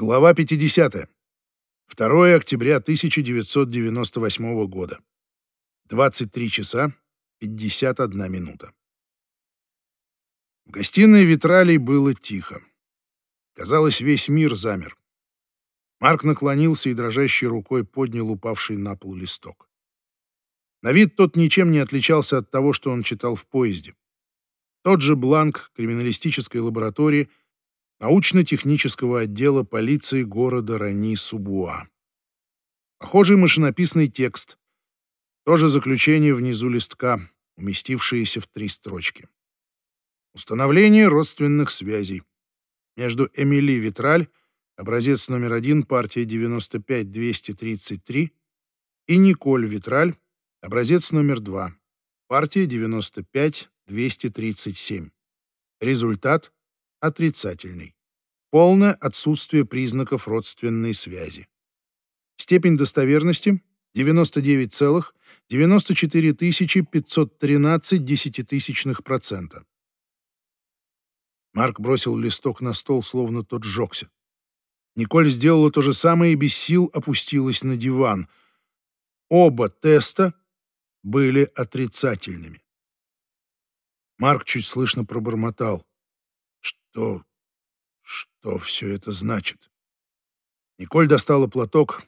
Глава 50. 2 октября 1998 года. 23 часа 51 минута. В гостиной Витралей было тихо. Казалось, весь мир замер. Марк наклонился и дрожащей рукой поднял упавший на пол листок. На вид тот ничем не отличался от того, что он читал в поезде. Тот же бланк криминалистической лаборатории — научно-технического отдела полиции города Рани-Субуа. Похожий машинописный текст, тоже заключение внизу листка, уместившееся в три строчки. Установление родственных связей между Эмили Витраль, образец номер один, партия 95-233, и Николь Витраль, образец номер два, партия 95-237. Результат отрицательный. Полное отсутствие признаков родственной связи. Степень достоверности 99,94 513 десятитысячных процента. Марк бросил листок на стол, словно тот сжегся. Николь сделала то же самое и без сил опустилась на диван. Оба теста были отрицательными. Марк чуть слышно пробормотал. Что... что все это значит? Николь достала платок,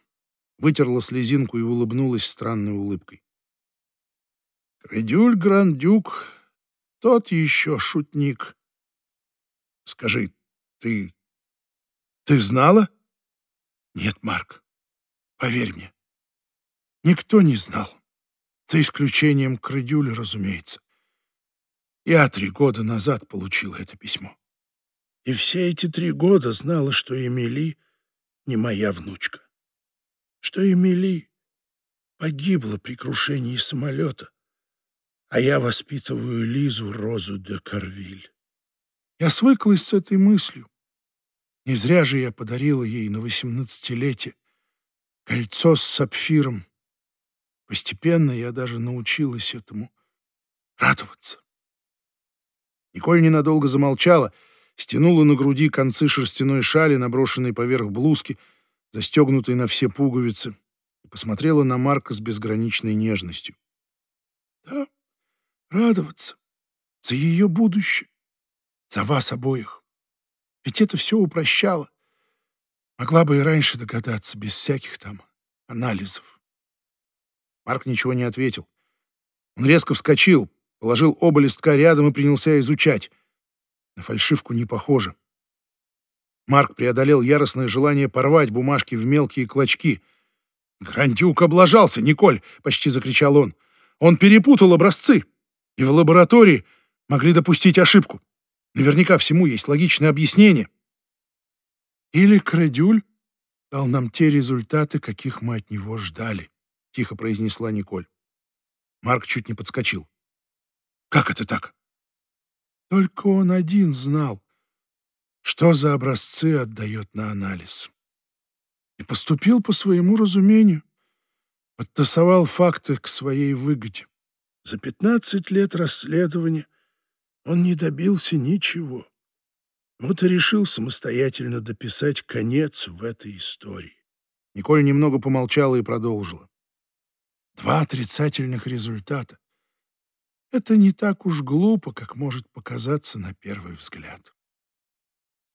вытерла слезинку и улыбнулась странной улыбкой. Кредюль Грандюк, тот еще шутник. Скажи, ты... ты знала? Нет, Марк, поверь мне. Никто не знал. За исключением Кредюля, разумеется. Я три года назад получила это письмо. И все эти три года знала, что Эмили не моя внучка. Что Эмили погибла при крушении самолета, а я воспитываю Лизу Розу де Карвиль. Я свыклась с этой мыслью. Не зря же я подарила ей на восемнадцатилетие кольцо с сапфиром. Постепенно я даже научилась этому радоваться. Николь ненадолго замолчала — стянула на груди концы шерстяной шали, наброшенной поверх блузки, застегнутой на все пуговицы, и посмотрела на Марка с безграничной нежностью. «Да, радоваться за ее будущее, за вас обоих. Ведь это все упрощало. Могла бы и раньше догадаться, без всяких там анализов». Марк ничего не ответил. Он резко вскочил, положил оба листка рядом и принялся изучать. На фальшивку не похоже. Марк преодолел яростное желание порвать бумажки в мелкие клочки. «Грандюк облажался, Николь!» — почти закричал он. «Он перепутал образцы, и в лаборатории могли допустить ошибку. Наверняка всему есть логичное объяснение». «Или Кредюль дал нам те результаты, каких мы от него ждали», — тихо произнесла Николь. Марк чуть не подскочил. «Как это так?» Только он один знал, что за образцы отдает на анализ. И поступил по своему разумению, подтасовал факты к своей выгоде. За пятнадцать лет расследования он не добился ничего. Вот и решил самостоятельно дописать конец в этой истории. Николь немного помолчала и продолжила. Два отрицательных результата. Это не так уж глупо, как может показаться на первый взгляд.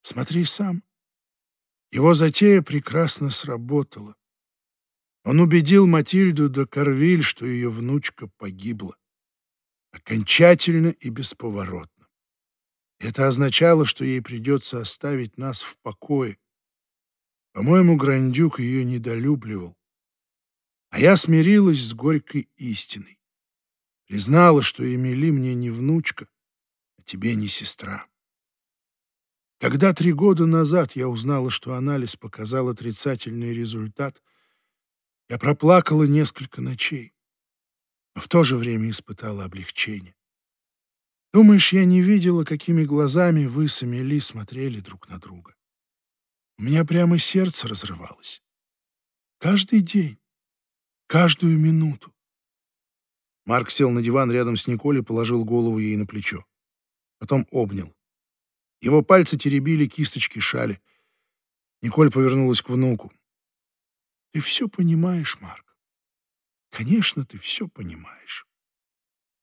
Смотри сам. Его затея прекрасно сработала. Он убедил Матильду де Карвиль, что ее внучка погибла. Окончательно и бесповоротно. Это означало, что ей придется оставить нас в покое. По-моему, Грандюк ее недолюбливал. А я смирилась с горькой истиной. Признала, что Эмили мне не внучка, а тебе не сестра. Когда три года назад я узнала, что анализ показал отрицательный результат, я проплакала несколько ночей, но в то же время испытала облегчение. Думаешь, я не видела, какими глазами вы с Эмили смотрели друг на друга? У меня прямо сердце разрывалось. Каждый день, каждую минуту. Марк сел на диван рядом с Николь и положил голову ей на плечо. Потом обнял. Его пальцы теребили кисточки шали. Николь повернулась к внуку. «Ты все понимаешь, Марк. Конечно, ты все понимаешь.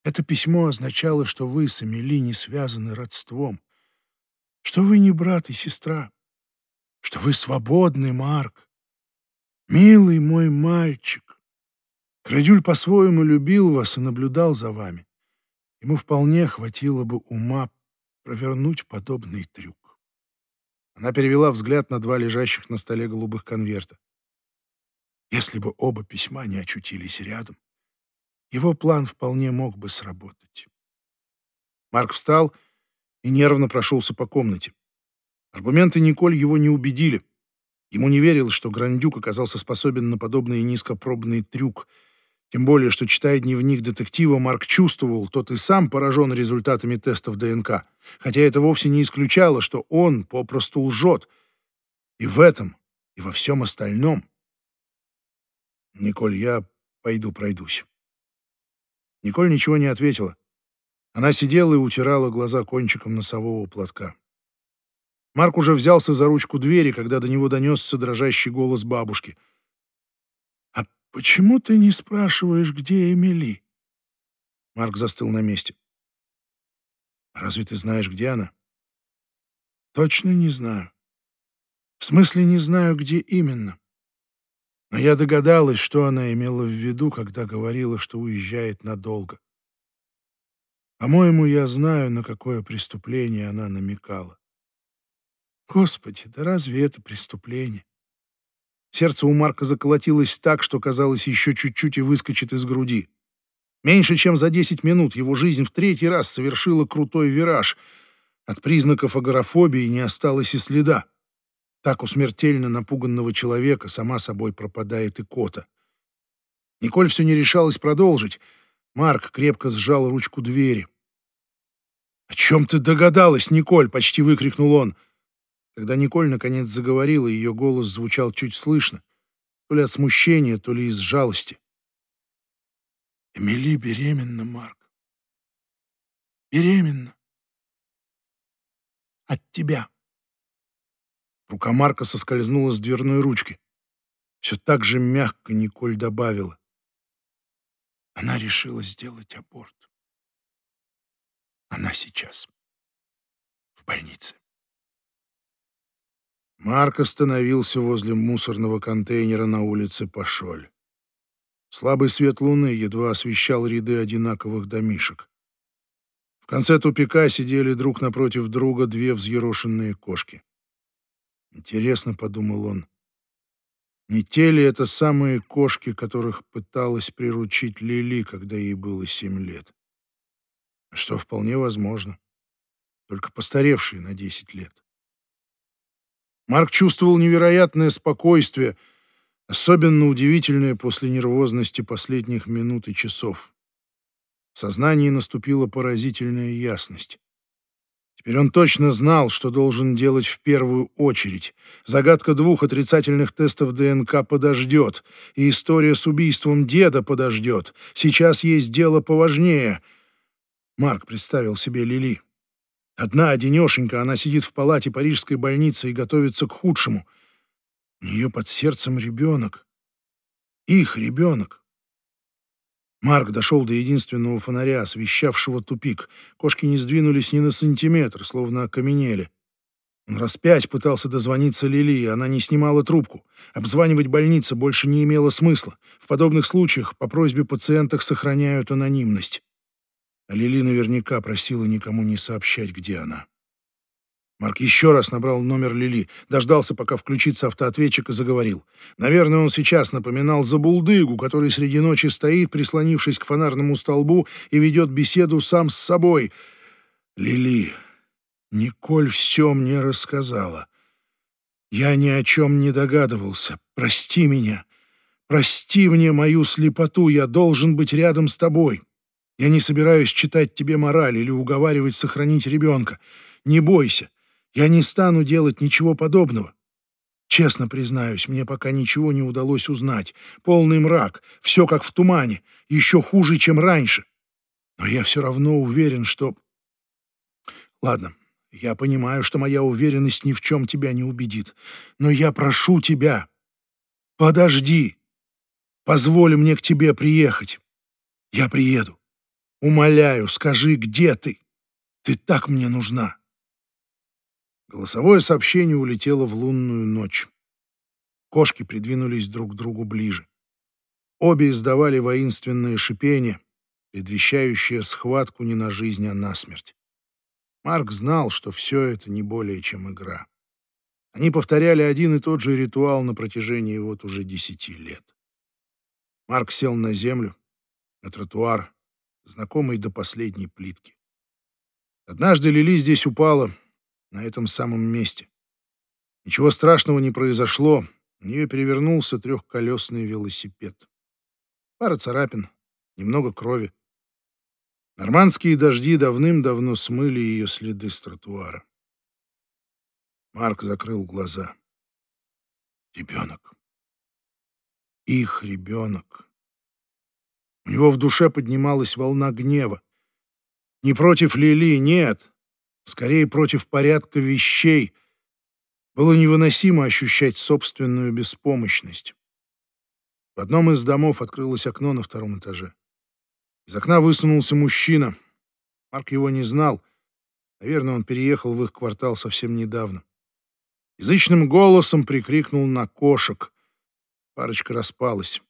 Это письмо означало, что вы с Эмили не связаны родством, что вы не брат и сестра, что вы свободный, Марк. Милый мой мальчик. Крадюль по-своему любил вас и наблюдал за вами. Ему вполне хватило бы ума провернуть подобный трюк. Она перевела взгляд на два лежащих на столе голубых конверта. Если бы оба письма не очутились рядом, его план вполне мог бы сработать. Марк встал и нервно прошелся по комнате. Аргументы Николь его не убедили. Ему не верилось, что Грандюк оказался способен на подобный низкопробный трюк. Тем более, что, читая дневник детектива, Марк чувствовал, тот и сам поражен результатами тестов ДНК. Хотя это вовсе не исключало, что он попросту лжет. И в этом, и во всем остальном. «Николь, я пойду пройдусь». Николь ничего не ответила. Она сидела и утирала глаза кончиком носового платка. Марк уже взялся за ручку двери, когда до него донесся дрожащий голос бабушки. «А почему ты не спрашиваешь, где Эмили?» Марк застыл на месте. «Разве ты знаешь, где она?» «Точно не знаю. В смысле, не знаю, где именно. Но я догадалась, что она имела в виду, когда говорила, что уезжает надолго. По-моему, я знаю, на какое преступление она намекала. Господи, да разве это преступление? Сердце у Марка заколотилось так, что казалось еще чуть-чуть и выскочит из груди. Меньше чем за десять минут его жизнь в третий раз совершила крутой вираж. От признаков агорафобии не осталось и следа. Так у смертельно напуганного человека сама собой пропадает и кота. Николь все не решалась продолжить. Марк крепко сжал ручку двери. «О чем ты догадалась, Николь?» — почти выкрикнул он. Когда Николь наконец заговорила, ее голос звучал чуть слышно, то ли от смущения, то ли из жалости. «Эмили беременна, Марк. Беременна. От тебя». Рука Марка соскользнула с дверной ручки. Все так же мягко Николь добавила. Она решила сделать аборт. Она сейчас в больнице. Марк остановился возле мусорного контейнера на улице Пашоль. Слабый свет луны едва освещал ряды одинаковых домишек. В конце тупика сидели друг напротив друга две взъерошенные кошки. Интересно, подумал он, не те ли это самые кошки, которых пыталась приручить Лили, когда ей было семь лет? Что вполне возможно, только постаревшие на десять лет. Марк чувствовал невероятное спокойствие, особенно удивительное после нервозности последних минут и часов. В сознании наступила поразительная ясность. Теперь он точно знал, что должен делать в первую очередь. Загадка двух отрицательных тестов ДНК подождет, и история с убийством деда подождет. Сейчас есть дело поважнее. Марк представил себе Лили. Одна одинешенька, она сидит в палате парижской больницы и готовится к худшему. У нее под сердцем ребенок. Их ребенок. Марк дошел до единственного фонаря, освещавшего тупик. Кошки не сдвинулись ни на сантиметр, словно окаменели. Он раз пять пытался дозвониться Лили, она не снимала трубку. Обзванивать больницы больше не имело смысла. В подобных случаях по просьбе пациентах сохраняют анонимность. А Лили наверняка просила никому не сообщать, где она. Марк еще раз набрал номер Лили, дождался, пока включится автоответчик, и заговорил. Наверное, он сейчас напоминал забулдыгу, который среди ночи стоит, прислонившись к фонарному столбу, и ведет беседу сам с собой. «Лили, Николь все мне рассказала. Я ни о чем не догадывался. Прости меня. Прости мне мою слепоту. Я должен быть рядом с тобой. Я не собираюсь читать тебе мораль или уговаривать сохранить ребенка. Не бойся. Я не стану делать ничего подобного. Честно признаюсь, мне пока ничего не удалось узнать. Полный мрак, все как в тумане, еще хуже, чем раньше. Но я все равно уверен, что... Ладно, Я понимаю, что моя уверенность ни в чем тебя не убедит, но я прошу тебя, подожди, позволь мне к тебе приехать. Я приеду. Умоляю, скажи, где ты? Ты так мне нужна. Голосовое сообщение улетело в лунную ночь. Кошки придвинулись друг к другу ближе. Обе издавали воинственное шипение, предвещающее схватку не на жизнь, а на смерть. Марк знал, что все это не более чем игра. Они повторяли один и тот же ритуал на протяжении вот уже десяти лет. Марк сел на землю, на тротуар, знакомый до последней плитки. Однажды Лили здесь упала, на этом самом месте. Ничего страшного не произошло, у нее перевернулся трехколесный велосипед. Пара царапин, немного крови. Нормандские дожди давным-давно смыли ее следы с тротуара. Марк закрыл глаза. Ребенок. Их ребенок. Него в душе поднималась волна гнева. Не против Лили, нет. Скорее против порядка вещей. Было невыносимо ощущать собственную беспомощность. В одном из домов открылось окно на втором этаже. Из окна высунулся мужчина. Марк его не знал. Наверное, он переехал в их квартал совсем недавно. Язычным голосом прикрикнул на кошек. Парочка распалась.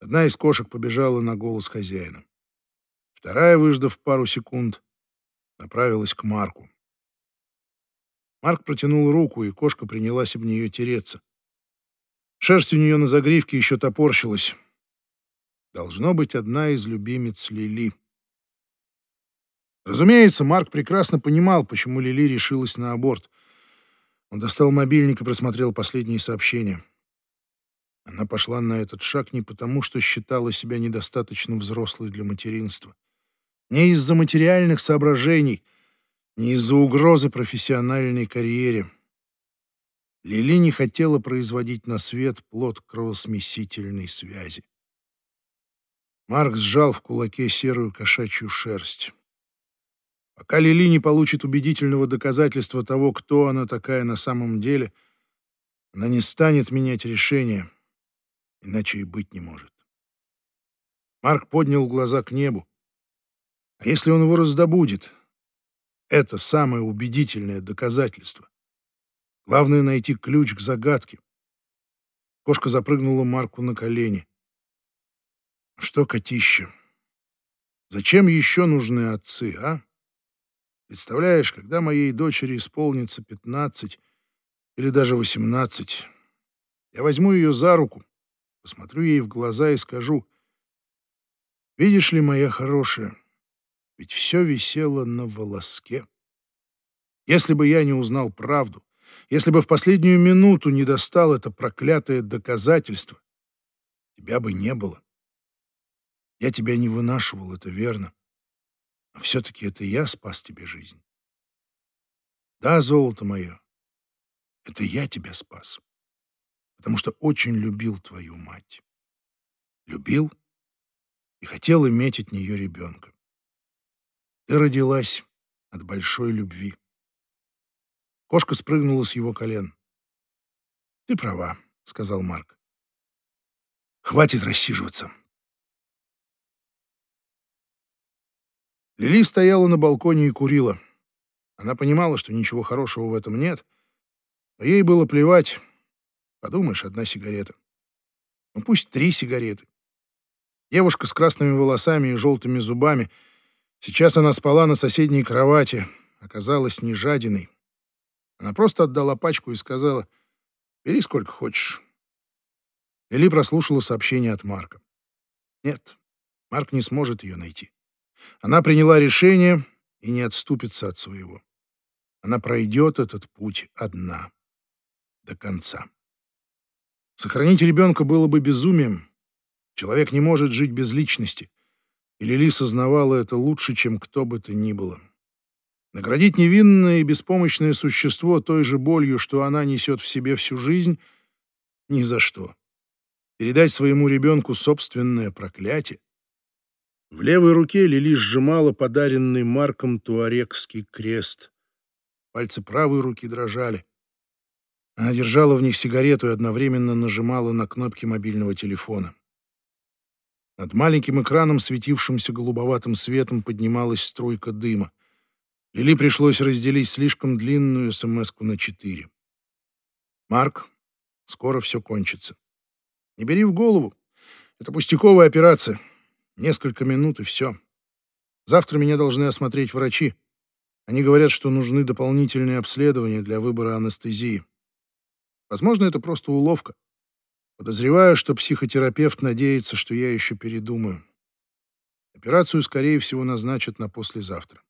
Одна из кошек побежала на голос хозяина. Вторая, выждав пару секунд, направилась к Марку. Марк протянул руку, и кошка принялась об нее тереться. Шерсть у нее на загривке еще топорщилась. Должно быть, одна из любимец Лили. Разумеется, Марк прекрасно понимал, почему Лили решилась на аборт. Он достал мобильник и просмотрел последние сообщения. Она пошла на этот шаг не потому, что считала себя недостаточно взрослой для материнства. Не из-за материальных соображений, не из-за угрозы профессиональной карьере. Лили не хотела производить на свет плод кровосмесительной связи. Марк сжал в кулаке серую кошачью шерсть. Пока Лили не получит убедительного доказательства того, кто она такая на самом деле, она не станет менять решение, иначе и быть не может. Марк поднял глаза к небу. А если он его раздобудет? Это самое убедительное доказательство. Главное — найти ключ к загадке. Кошка запрыгнула Марку на колени. Что, котище, зачем еще нужны отцы, а? Представляешь, когда моей дочери исполнится пятнадцать или даже восемнадцать, я возьму ее за руку, посмотрю ей в глаза и скажу, «Видишь ли, моя хорошая, ведь все висело на волоске. Если бы я не узнал правду, если бы в последнюю минуту не достал это проклятое доказательство, тебя бы не было. Я тебя не вынашивал, это верно. Но все-таки это я спас тебе жизнь. Да, золото мое, это я тебя спас, потому что очень любил твою мать. Любил и хотел иметь от нее ребенка. Ты родилась от большой любви. Кошка спрыгнула с его колен. «Ты права», — сказал Марк. «Хватит рассиживаться». Лили стояла на балконе и курила. Она понимала, что ничего хорошего в этом нет, но ей было плевать. Подумаешь, одна сигарета. Ну пусть три сигареты. Девушка с красными волосами и желтыми зубами — Сейчас она спала на соседней кровати, оказалась не жадиной. Она просто отдала пачку и сказала, «Бери сколько хочешь». Лили прослушала сообщение от Марка. Нет, Марк не сможет ее найти. Она приняла решение и не отступится от своего. Она пройдет этот путь одна, до конца. Сохранить ребенка было бы безумием. Человек не может жить без личности. И Лили сознавала это лучше, чем кто бы то ни было. Наградить невинное и беспомощное существо той же болью, что она несет в себе всю жизнь, ни за что. Передать своему ребенку собственное проклятие. В левой руке Лили сжимала подаренный Марком туарекский крест, пальцы правой руки дрожали. Она держала в них сигарету и одновременно нажимала на кнопки мобильного телефона. Над маленьким экраном, светившимся голубоватым светом, поднималась струйка дыма. Лили пришлось разделить слишком длинную смс на четыре. «Марк, скоро все кончится. Не бери в голову. Это пустяковая операция. Несколько минут и все. Завтра меня должны осмотреть врачи. Они говорят, что нужны дополнительные обследования для выбора анестезии. Возможно, это просто уловка. Подозреваю, что психотерапевт надеется, что я еще передумаю. Операцию, скорее всего, назначат на послезавтра.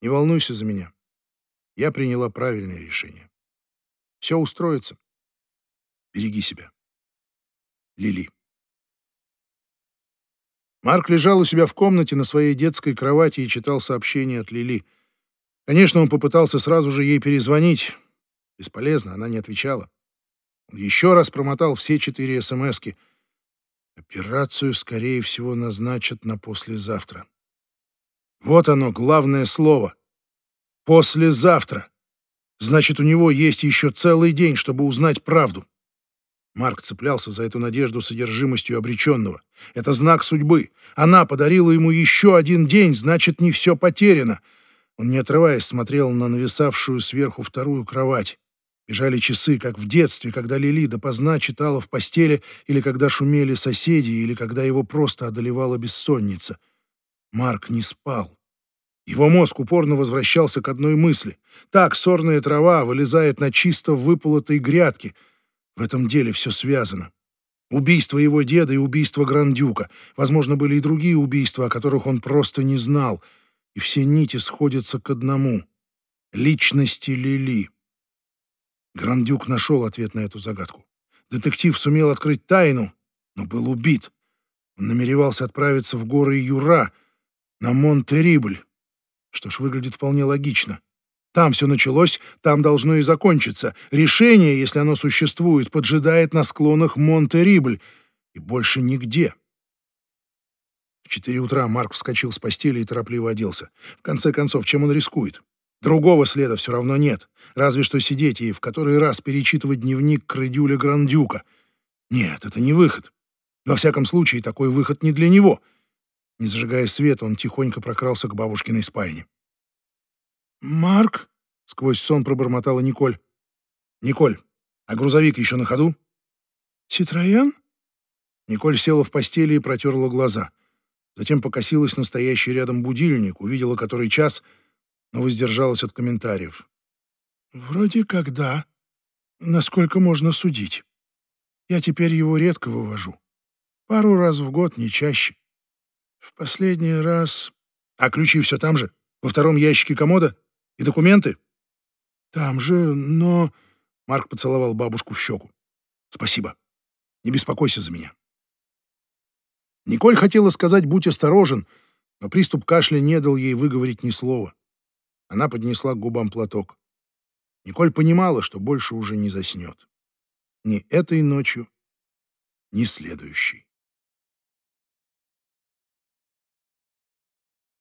Не волнуйся за меня. Я приняла правильное решение. Все устроится. Береги себя. Лили. Марк лежал у себя в комнате на своей детской кровати и читал сообщение от Лили. Конечно, он попытался сразу же ей перезвонить. Бесполезно, она не отвечала. Он еще раз промотал все четыре СМСки. Операцию, скорее всего, назначат на послезавтра. Вот оно, главное слово. Послезавтра. Значит, у него есть еще целый день, чтобы узнать правду. Марк цеплялся за эту надежду содержимостью обреченного. Это знак судьбы. Она подарила ему еще один день, значит, не все потеряно. Он, не отрываясь, смотрел на нависавшую сверху вторую кровать. Бежали часы, как в детстве, когда Лили допоздна читала в постели, или когда шумели соседи, или когда его просто одолевала бессонница. Марк не спал. Его мозг упорно возвращался к одной мысли. Так сорная трава вылезает на чисто выполотой грядке. В этом деле все связано. Убийство его деда и убийство Грандюка. Возможно, были и другие убийства, о которых он просто не знал. И все нити сходятся к одному — личности Лили. Грандюк нашел ответ на эту загадку. Детектив сумел открыть тайну, но был убит. Он намеревался отправиться в горы Юра, на Монтерибль. Что ж, выглядит вполне логично. Там все началось, там должно и закончиться. Решение, если оно существует, поджидает на склонах Монтерибль. И больше нигде. В четыре утра Марк вскочил с постели и торопливо оделся. В конце концов, чем он рискует? Другого следа все равно нет, разве что сидеть и в который раз перечитывать дневник Крыдюля Грандюка. Нет, это не выход. Во всяком случае, такой выход не для него. Не зажигая свет, он тихонько прокрался к бабушкиной спальне. «Марк?» — сквозь сон пробормотала Николь. «Николь, а грузовик еще на ходу?» «Ситроен?» Николь села в постели и протерла глаза. Затем покосилась на стоящий рядом будильник, увидела который час — но воздержалась от комментариев. «Вроде как да. Насколько можно судить. Я теперь его редко вывожу. Пару раз в год, не чаще. В последний раз... А ключи все там же? Во втором ящике комода? И документы?» «Там же, но...» Марк поцеловал бабушку в щеку. «Спасибо. Не беспокойся за меня». Николь хотела сказать «будь осторожен», но приступ кашля не дал ей выговорить ни слова. Она поднесла к губам платок. Николь понимала, что больше уже не заснет. Ни этой ночью, ни следующей.